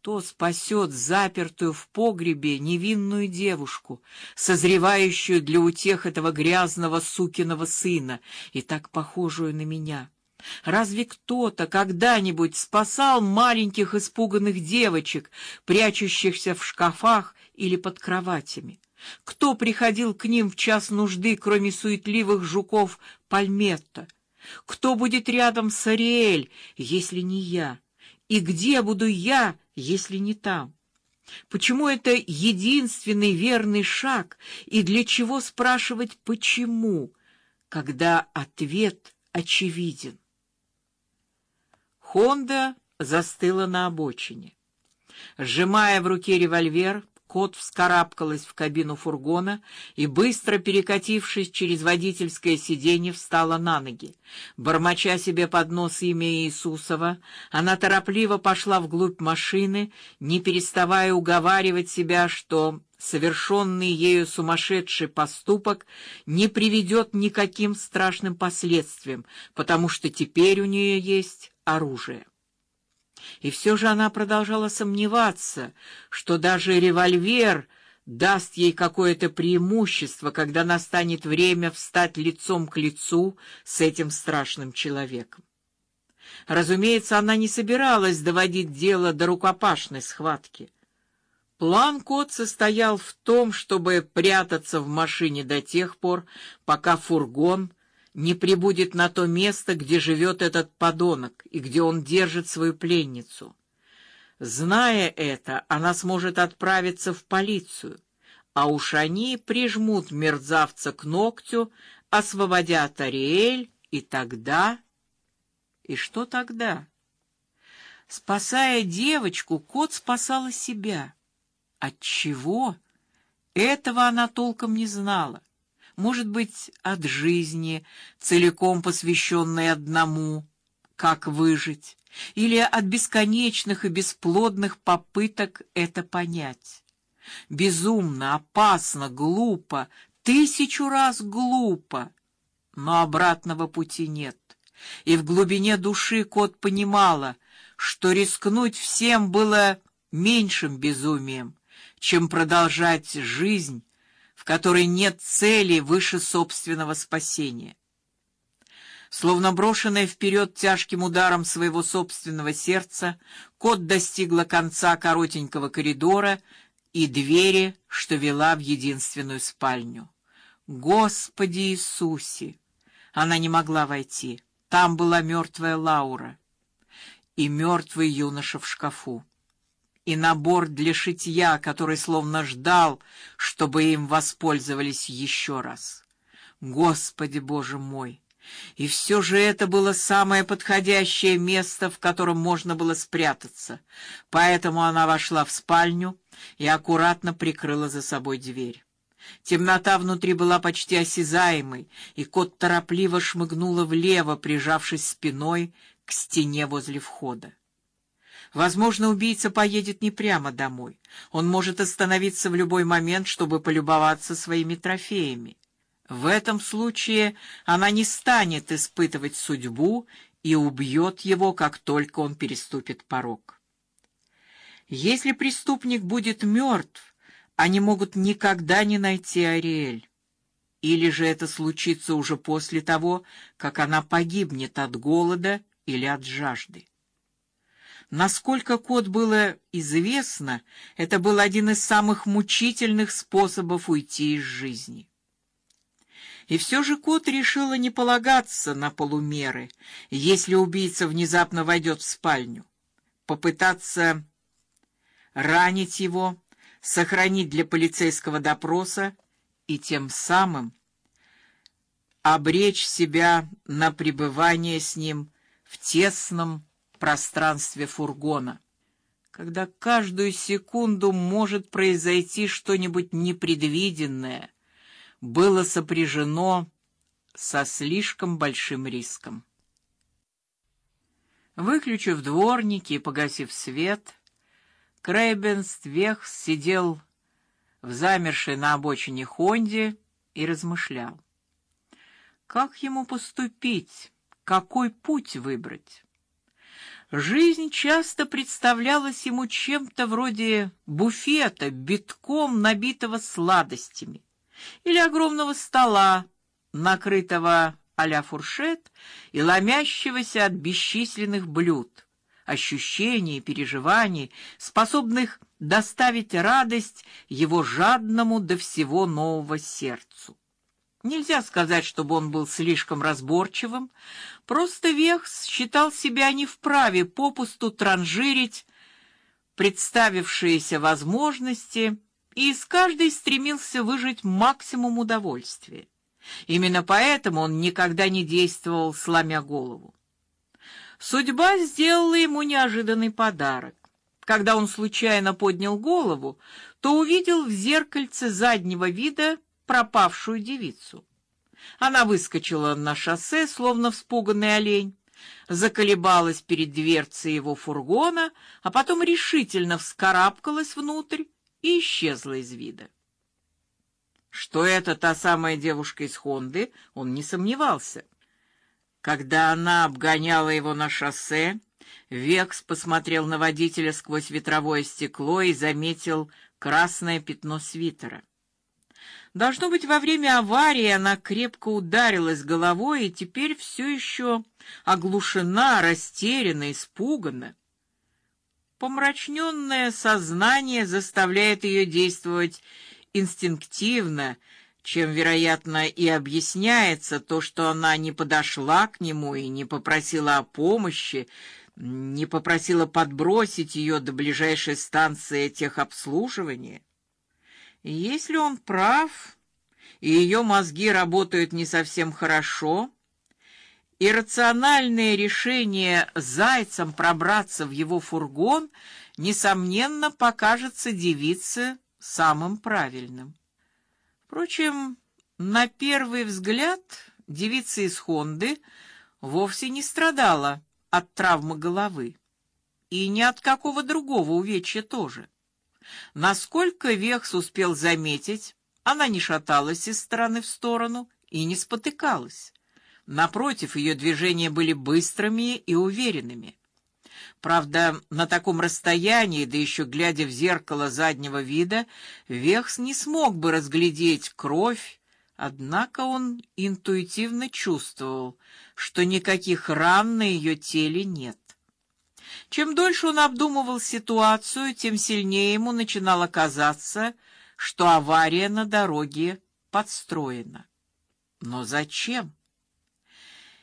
Кто спасет запертую в погребе невинную девушку, созревающую для утех этого грязного сукиного сына и так похожую на меня? Разве кто-то когда-нибудь спасал маленьких испуганных девочек, прячущихся в шкафах или под кроватями? Кто приходил к ним в час нужды, кроме суетливых жуков Пальметта? Кто будет рядом с Ариэль, если не я? И где буду я, если не там? Почему это единственный верный шаг, и для чего спрашивать почему, когда ответ очевиден? Хонда застыла на обочине. Сжимая в руке револьвер, кот вскарабкалась в кабину фургона и быстро перекатившись через водительское сиденье встала на ноги. Бормоча себе под нос имя Иисусова, она торопливо пошла вглубь машины, не переставая уговаривать себя, что совершенный ею сумасшедший поступок не приведет никаким страшным последствиям, потому что теперь у нее есть оружие. И все же она продолжала сомневаться, что даже револьвер даст ей какое-то преимущество, когда настанет время встать лицом к лицу с этим страшным человеком. Разумеется, она не собиралась доводить дело до рукопашной схватки. План Кот состоял в том, чтобы прятаться в машине до тех пор, пока фургон не прибудет на то место, где живет этот подонок и где он держит свою пленницу. Зная это, она сможет отправиться в полицию, а уж они прижмут мерзавца к ногтю, освободят Ариэль, и тогда... И что тогда? Спасая девочку, кот спасала себя. От чего? Этого она толком не знала может быть, от жизни, целиком посвященной одному, как выжить, или от бесконечных и бесплодных попыток это понять. Безумно, опасно, глупо, тысячу раз глупо, но обратного пути нет. И в глубине души кот понимала, что рискнуть всем было меньшим безумием, чем продолжать жизнь в которой нет цели выше собственного спасения. Словно брошенная вперед тяжким ударом своего собственного сердца, кот достигла конца коротенького коридора и двери, что вела в единственную спальню. Господи Иисусе! Она не могла войти. Там была мертвая Лаура и мертвый юноша в шкафу и набор для шитья, который словно ждал, чтобы им воспользовались еще раз. Господи Боже мой! И все же это было самое подходящее место, в котором можно было спрятаться. Поэтому она вошла в спальню и аккуратно прикрыла за собой дверь. Темнота внутри была почти осязаемой, и кот торопливо шмыгнула влево, прижавшись спиной к стене возле входа. Возможно, убийца поедет не прямо домой. Он может остановиться в любой момент, чтобы полюбоваться своими трофеями. В этом случае она не станет испытывать судьбу и убьет его, как только он переступит порог. Если преступник будет мертв, они могут никогда не найти Ариэль. Или же это случится уже после того, как она погибнет от голода или от жажды. Насколько кот было известно, это был один из самых мучительных способов уйти из жизни. И все же кот решила не полагаться на полумеры, если убийца внезапно войдет в спальню, попытаться ранить его, сохранить для полицейского допроса и тем самым обречь себя на пребывание с ним в тесном пространстве фургона, когда каждую секунду может произойти что-нибудь непредвиденное, было сопряжено со слишком большим риском. Выключив дворники и погасив свет, Крейбенствех сидел в замершей на обочине Хонде и размышлял. Как ему поступить? Какой путь выбрать? Жизнь часто представлялась ему чем-то вроде буфета, битком набитого сладостями, или огромного стола, накрытого а-ля фуршет и ломящегося от бесчисленных блюд, ощущений и переживаний, способных доставить радость его жадному до всего нового сердцу. Нельзя сказать, чтобы он был слишком разборчивым, просто Вехс считал себя не вправе попусту транжирить представившиеся возможности и из каждой стремился выжать максимум удовольствия. Именно поэтому он никогда не действовал сломя голову. Судьба сделала ему неожиданный подарок. Когда он случайно поднял голову, то увидел в зеркальце заднего вида пропавшую девицу. Она выскочила на шоссе, словно вспуганный олень, заколебалась перед дверцей его фургона, а потом решительно вскарабкалась внутрь и исчезла из вида. Что это та самая девушка из Хонды, он не сомневался. Когда она обгоняла его на шоссе, Векс посмотрел на водителя сквозь ветровое стекло и заметил красное пятно свитера. Должно быть, во время аварии она крепко ударилась головой и теперь все еще оглушена, растеряна, испугана. Помрачненное сознание заставляет ее действовать инстинктивно, чем, вероятно, и объясняется то, что она не подошла к нему и не попросила о помощи, не попросила подбросить ее до ближайшей станции техобслуживания. Если он прав, и ее мозги работают не совсем хорошо, и рациональное решение зайцем пробраться в его фургон несомненно покажется девице самым правильным. Впрочем, на первый взгляд девица из Хонды вовсе не страдала от травмы головы и ни от какого другого увечья тоже. Насколько Вехс успел заметить, она не шаталась из стороны в сторону и не спотыкалась. Напротив, ее движения были быстрыми и уверенными. Правда, на таком расстоянии, да еще глядя в зеркало заднего вида, Вехс не смог бы разглядеть кровь, однако он интуитивно чувствовал, что никаких ран на ее теле нет. Чем дольше он обдумывал ситуацию, тем сильнее ему начинало казаться, что авария на дороге подстроена. Но зачем?